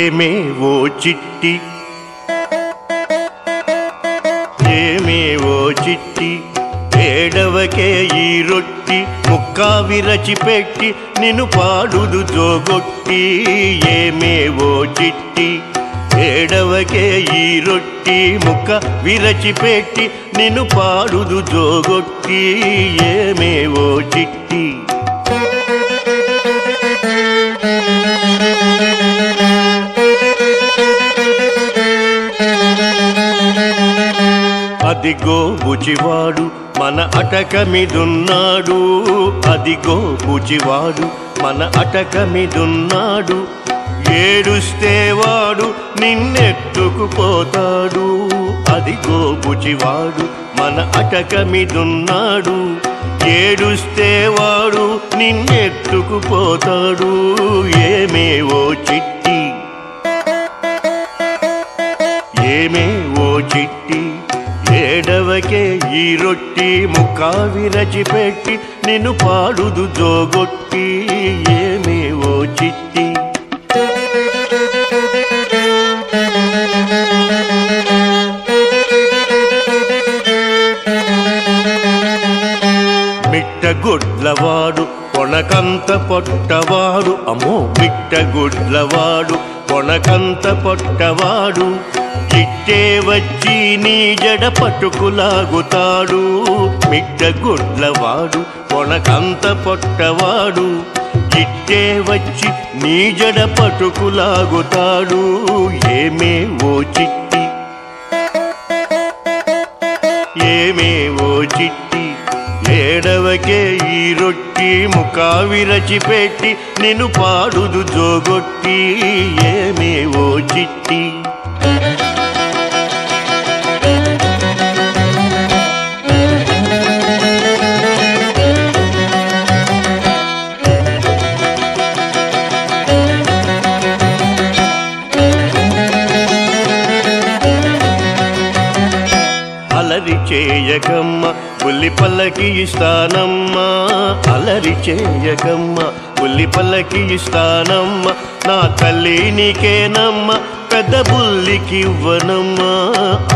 ఏమే ఓ చిట్టి ఏమే ఓ చిట్టి ఏడవకే ఈ రొట్టి ముక్క విరచి పెట్టి నిన్ను పాడుదు జోగొట్టి ఏమే ఓ చిట్టి. ఏడవకే ఈ రొట్టి ముక్క విరచి పెట్టి నిన్ను పాడుదు జోగొట్టి ఏమే ఓ చిట్టి. అదిగో బుచివాడు మన అటకమిదున్నాడు అదిగో బుచివాడు మన అటకమిదున్నాడు ఏడుస్తే వాడు నిన్నెత్తుకుపోతాడు. అదిగో బుచివాడు మన అటకమిదున్నాడు. ఏడుస్తే వాడు నిన్నెత్తుకుపోతాడు. ఏమేవో చిట్టి? ఏమే ఓ చిట్టి? ఏడవకే ఈ రొట్టి ముక్క విరచి పెట్టి నిన్ను పాడుదు జోగొట్టి. ఏమే ఓ చిట్టి? మిట్టగుడ్లవాడు కొనకంత పొట్టవాడు. అమ్మో మిట్టగుడ్లవాడు కొనకంత పొట్టవాడు. ఇట్టే వచ్చి నీ జడ పట్టుకులాగుతాడు. మిట్టగుడ్లవాడు కొనకంత పొట్టవాడు. ఇట్టే వచ్చి నీ జడ పట్టుకులాగుతాడు. ఏమే ఓ చిట్టి? ఏమే ఓ చిట్టి? ఏడవకే ఈ రొట్టి ముఖావిరచి పెట్టి నిన్ను పాడుదు జోగొట్టి. ఏమే ఓ చిట్టి? చేయకమ్మ బుల్లి పల్లకి ఇస్తానమ్మా. అలరి చేయకమ్మ బుల్లి పల్లకి ఇస్తానమ్మ. నా తల్లి నీకేనమ్మ పెద్ద బుల్లికి ఇవ్వనమ్మా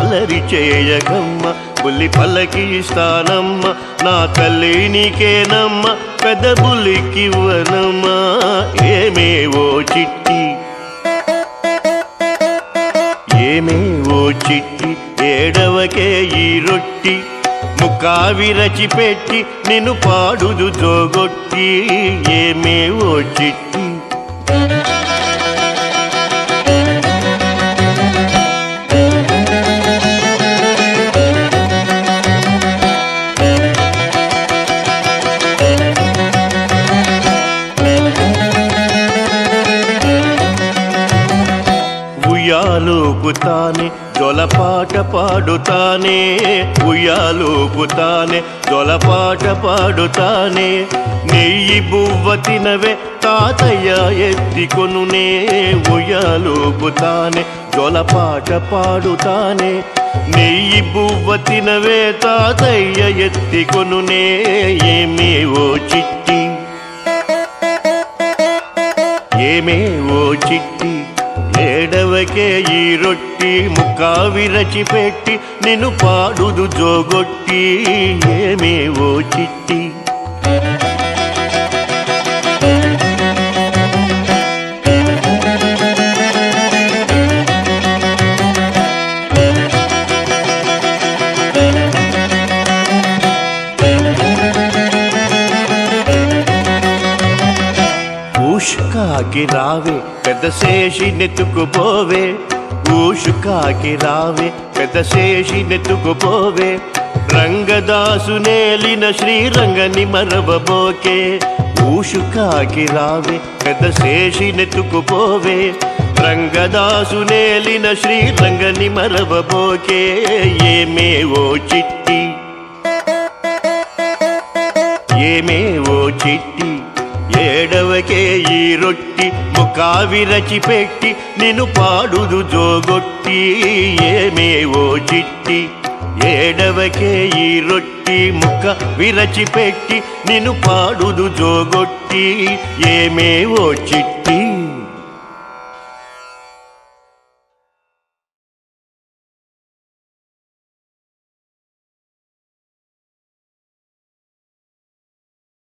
అలరి చేయకమ్మ బుల్లి పల్లకి ఇస్తానమ్మ. నా తల్లి నీకేనమ్మ పెద్ద బుల్లికి ఇవ్వనమ్మా ఏమేవో చిట్టి ఏమేవో ఓ చిట్టి ఏడవకే పెట్టి రొట్టి పెట్టి నిన్ను పాడుదు జోగొట్టి ఏమే ఓ చిట్టి. ఉయ్యాలూపుతానే జొలపాట పాడుతానే ఉయ్యాలూపుతానే జొలపాట పాడుతానే. నెయ్యి బువ్వ తినవే తాతయ్య ఎత్తికొనునే ఉయ్యాలూపుతానే జొలపాట పాడుతానే. నెయ్యి బువ్వ తినవే తాతయ్య ఎత్తికొనునే ఏమే ఓ చిట్టి? ఏమే ఓ చిట్టి? ఏడవకే ఈ రొట్టి ముక్క విరచి పెట్టి నిన్ను పాడుదు జోగొట్టి ఏమే ఓ చిట్టి? ఊషుకాకి రావే పెద్ద శేషి నెత్తుకుపోవే ఊషుకాకి రావే పెద్ద శేషి నెత్తుకుపోవే రంగదాసు నేలిన శ్రీరంగని మరవబోకే ఊషుకాకి రావే పెద్ద శేషి నెత్తుకుపోవే రంగదాసు నేలిన శ్రీరంగని మరవబోకే ఏమే ఓ చిట్టి ఏమే ఓ చిట్టి ఏడవకే ఈ రొట్టి ముఖ విరచి పెట్టి నిన్ను పాడుదు జోగొట్టి ఏమేవో చిట్టి. ఏడవకే ఈ రొట్టి ముఖ విరచి పెట్టి నిన్ను పాడుదు జోగొట్టి ఏమేవో చిట్టి.